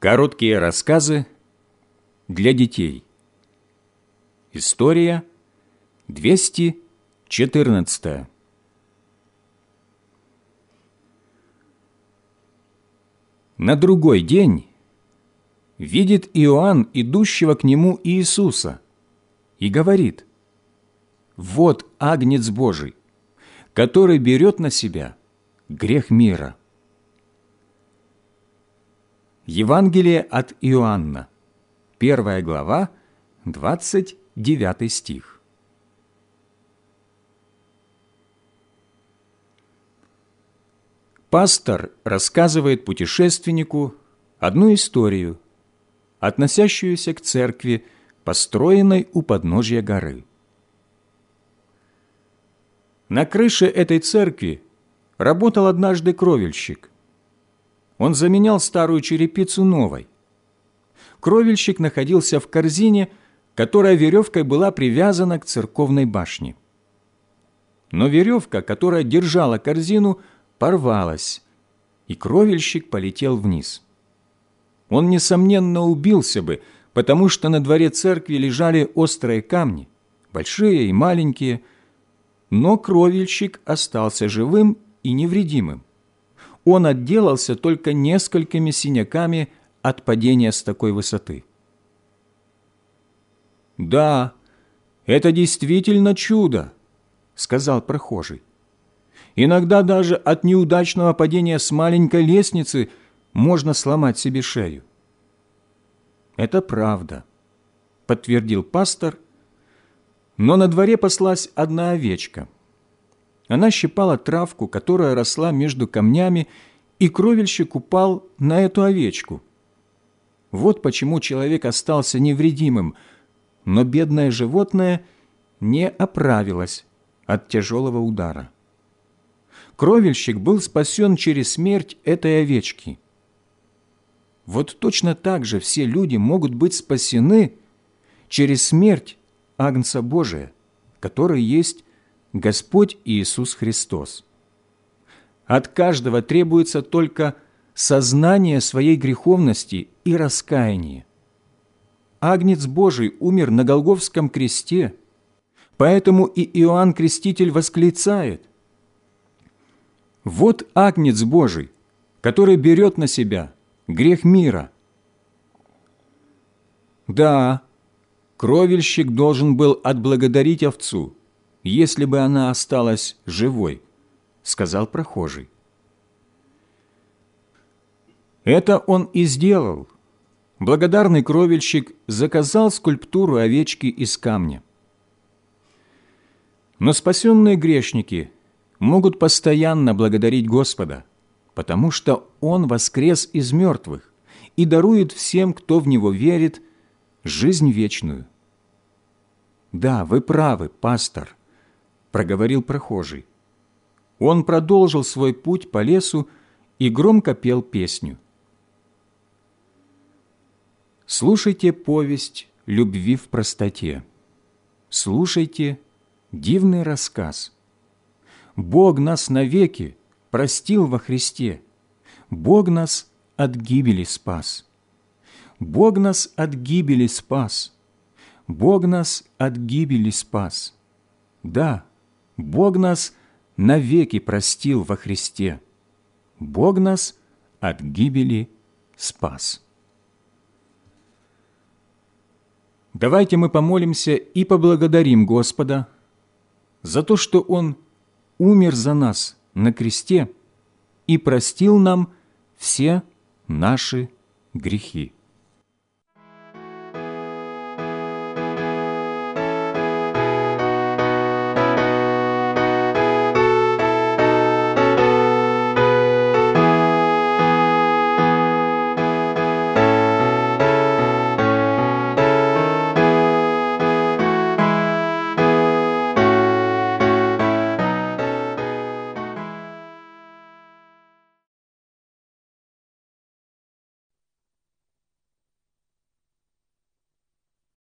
Короткие рассказы для детей. История 214. На другой день видит Иоанн идущего к нему Иисуса и говорит, «Вот Агнец Божий, который берет на себя грех мира». Евангелие от Иоанна, 1 глава, 29 стих. Пастор рассказывает путешественнику одну историю, относящуюся к церкви, построенной у подножья горы. На крыше этой церкви работал однажды кровельщик – он заменял старую черепицу новой. Кровельщик находился в корзине, которая веревкой была привязана к церковной башне. Но веревка, которая держала корзину, порвалась, и кровельщик полетел вниз. Он, несомненно, убился бы, потому что на дворе церкви лежали острые камни, большие и маленькие, но кровельщик остался живым и невредимым он отделался только несколькими синяками от падения с такой высоты. «Да, это действительно чудо», — сказал прохожий. «Иногда даже от неудачного падения с маленькой лестницы можно сломать себе шею». «Это правда», — подтвердил пастор, но на дворе паслась одна овечка — она щипала травку, которая росла между камнями, и кровельщик упал на эту овечку. Вот почему человек остался невредимым, но бедное животное не оправилось от тяжелого удара. Кровельщик был спасен через смерть этой овечки. Вот точно так же все люди могут быть спасены через смерть Агнца Божия, который есть Господь Иисус Христос. От каждого требуется только сознание своей греховности и раскаяние. Агнец Божий умер на Голговском кресте, поэтому и Иоанн Креститель восклицает «Вот Агнец Божий, который берет на себя грех мира». Да, кровельщик должен был отблагодарить овцу – если бы она осталась живой», — сказал прохожий. Это он и сделал. Благодарный кровельщик заказал скульптуру овечки из камня. Но спасенные грешники могут постоянно благодарить Господа, потому что Он воскрес из мертвых и дарует всем, кто в Него верит, жизнь вечную. Да, вы правы, пастор проговорил прохожий. Он продолжил свой путь по лесу и громко пел песню. Слушайте повесть любви в простоте. Слушайте дивный рассказ. Бог нас навеки простил во Христе. Бог нас от гибели спас. Бог нас от гибели спас. Бог нас от гибели спас. Да, Бог нас навеки простил во Христе. Бог нас от гибели спас. Давайте мы помолимся и поблагодарим Господа за то, что Он умер за нас на кресте и простил нам все наши грехи.